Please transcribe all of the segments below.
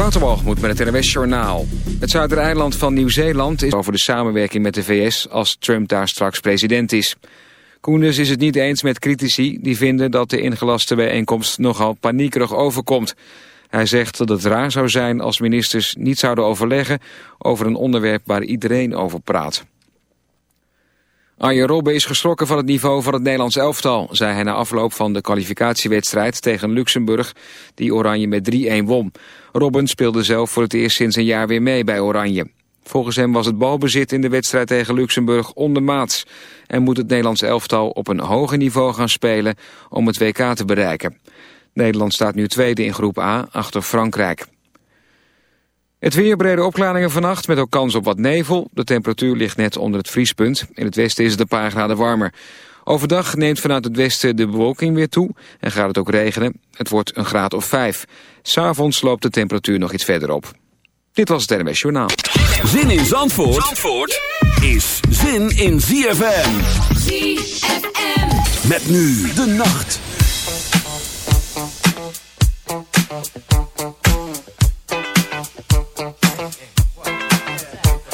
Waterwalgemoed met het NWS Journaal. Het zuidereiland van Nieuw-Zeeland is over de samenwerking met de VS... als Trump daar straks president is. Koenders is het niet eens met critici die vinden dat de ingelaste bijeenkomst... nogal paniekerig overkomt. Hij zegt dat het raar zou zijn als ministers niet zouden overleggen... over een onderwerp waar iedereen over praat. Arjen Robben is geschrokken van het niveau van het Nederlands elftal, zei hij na afloop van de kwalificatiewedstrijd tegen Luxemburg, die Oranje met 3-1 won. Robben speelde zelf voor het eerst sinds een jaar weer mee bij Oranje. Volgens hem was het balbezit in de wedstrijd tegen Luxemburg ondermaats en moet het Nederlands elftal op een hoger niveau gaan spelen om het WK te bereiken. Nederland staat nu tweede in groep A achter Frankrijk. Het weer brede opklaringen vannacht met ook kans op wat nevel. De temperatuur ligt net onder het vriespunt. In het westen is het een paar graden warmer. Overdag neemt vanuit het westen de bewolking weer toe en gaat het ook regenen. Het wordt een graad of vijf. S'avonds loopt de temperatuur nog iets verder op. Dit was het NMS Journaal. Zin in Zandvoort, Zandvoort is zin in ZFM. ZFM. Met nu de nacht.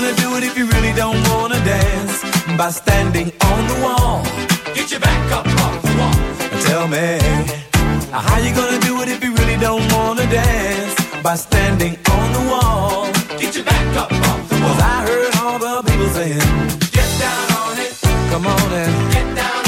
gonna do it if you really don't wanna dance? By standing on the wall. Get your back up off the wall. Tell me. How you gonna do it if you really don't wanna dance? By standing on the wall. Get your back up off the Cause wall. I heard all the people saying, Get down on it. come on and Get down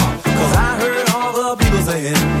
the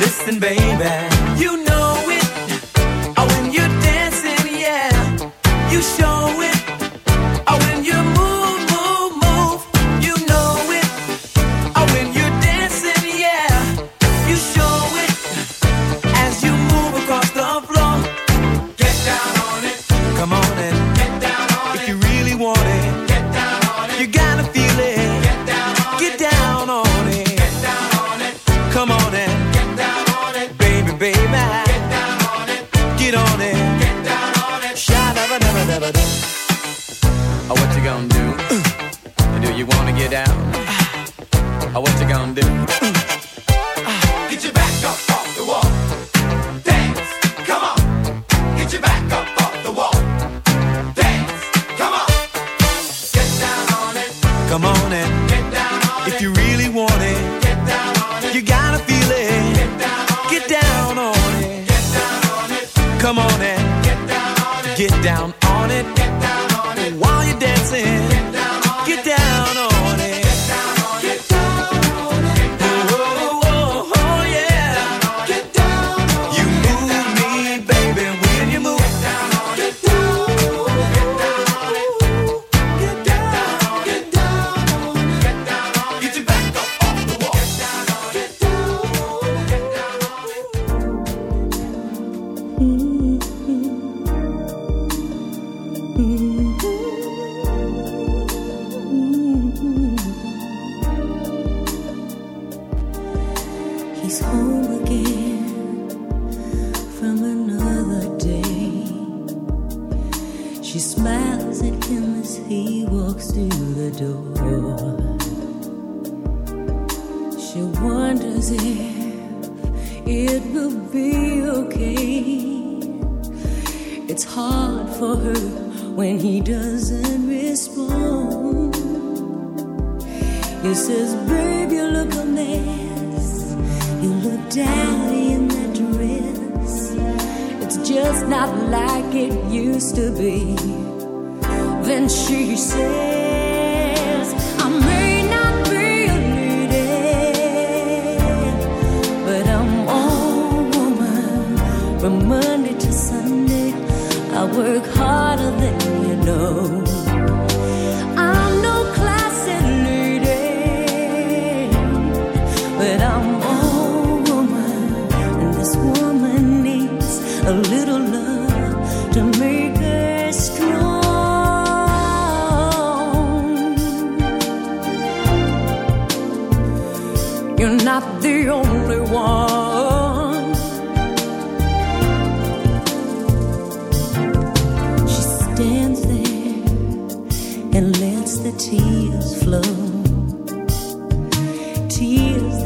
Listen, baby, you know you wanna get down? What you gonna do?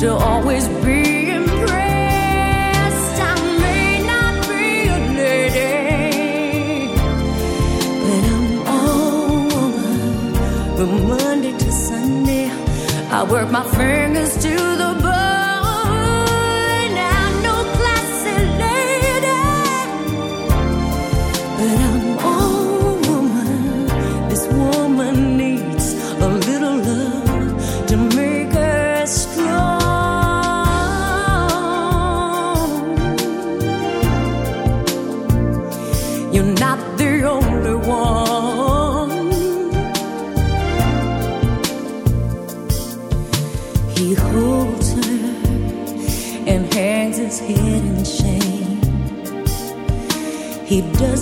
to always be impressed. I may not be a lady, but I'm woman from Monday to Sunday. I work my fingers to the bone.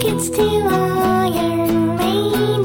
It's still iron rain.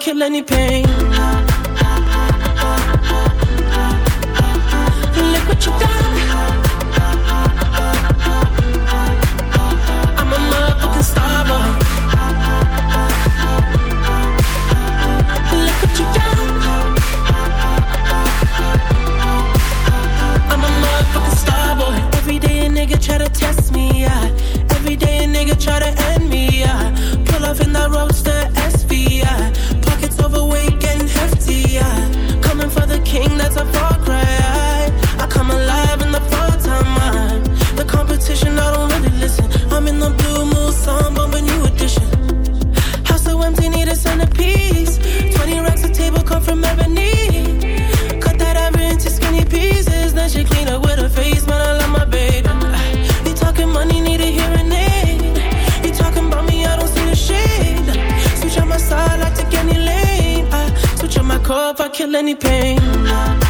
kill any pain. Look what you got. I'm a motherfucking star boy. Look what you. I'm a motherfucking star boy. Every day a nigga try to test me. Every day a nigga try to end me, yeah. Pull off in that roadster any pain.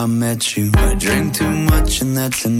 I met you. I drink too much and that's enough.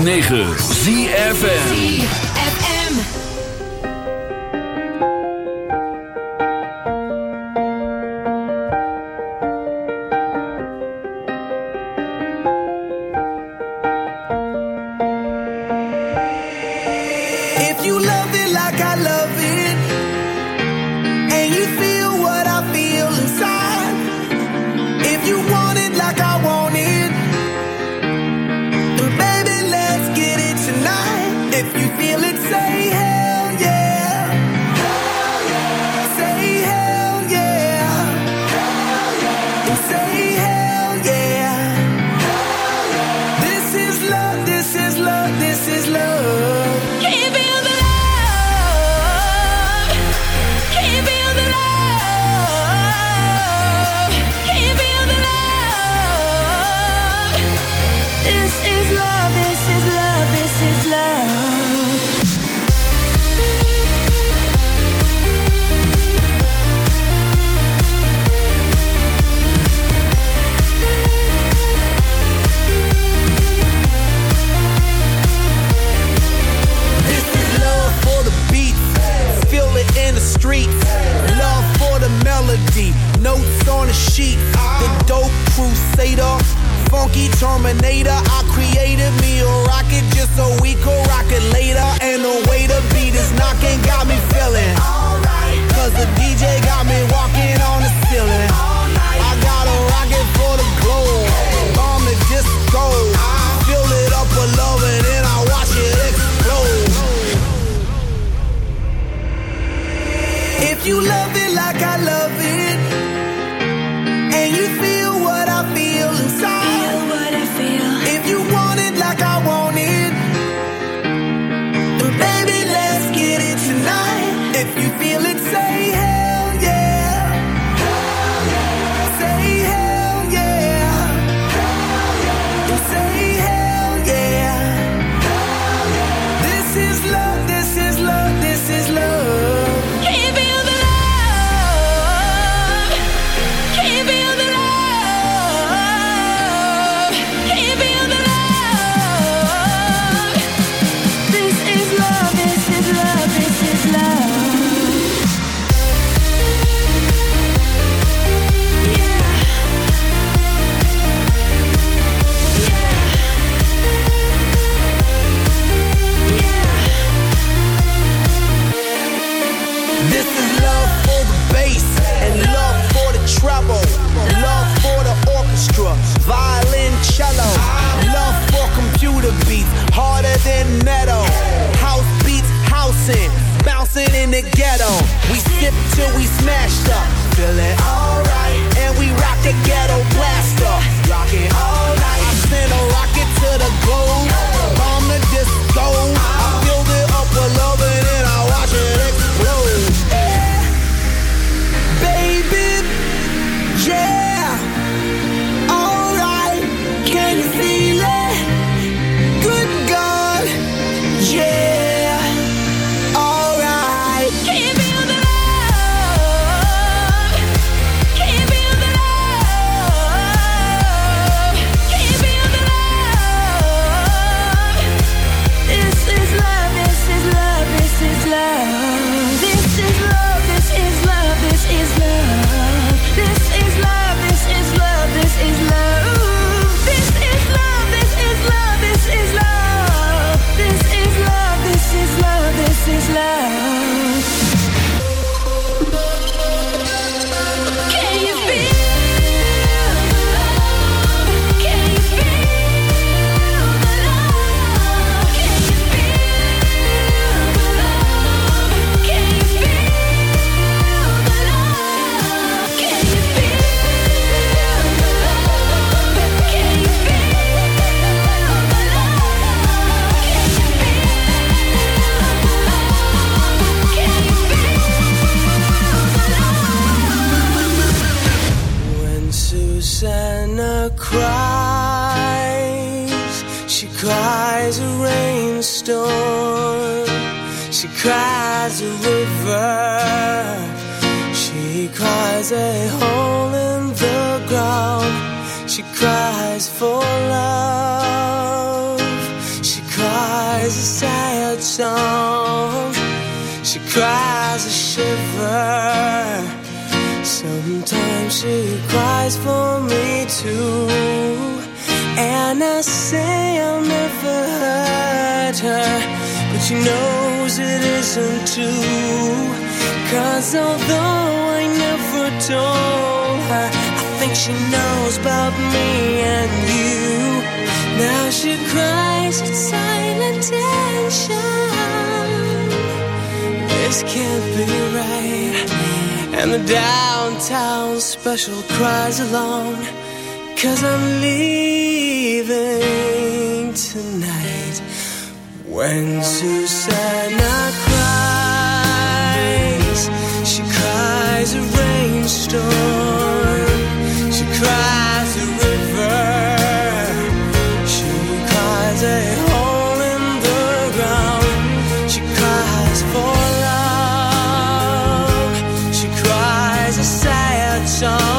106.9 ZFN although I never told her. I think she knows about me and you. Now she cries with silent tension. This can't be right. And the downtown special cries alone. Cause I'm leaving tonight. When Susannah cries. She cries a river. She cries a hole in the ground. She cries for love. She cries a sad song.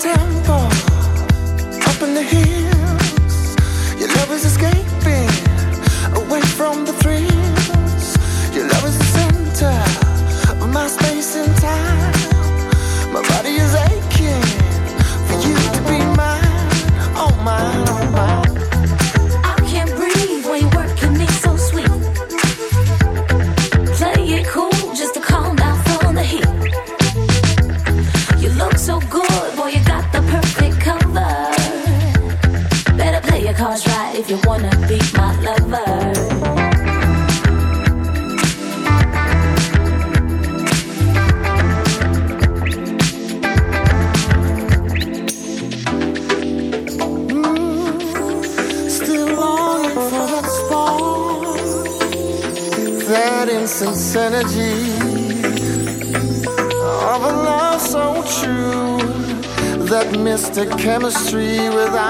tell chemistry without